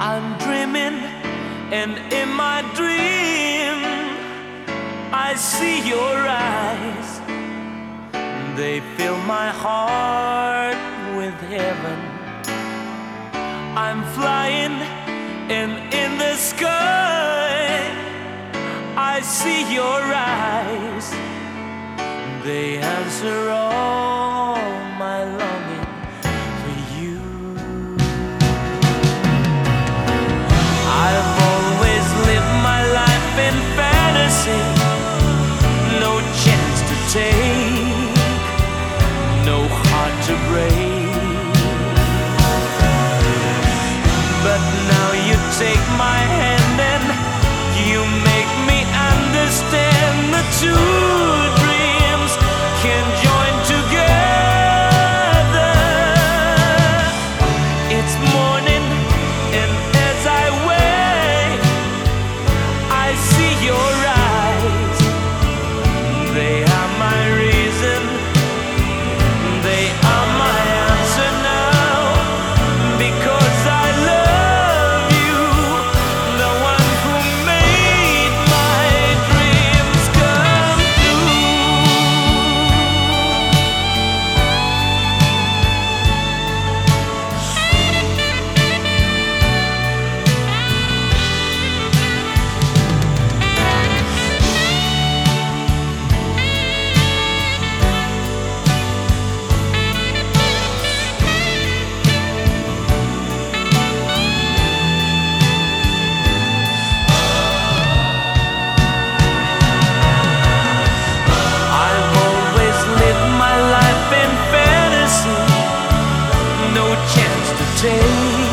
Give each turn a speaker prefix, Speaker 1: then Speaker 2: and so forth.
Speaker 1: I'm dreaming, and in my dream, I see your eyes. They fill my heart with heaven. I'm flying, and in the sky, I see your eyes. They answer all day.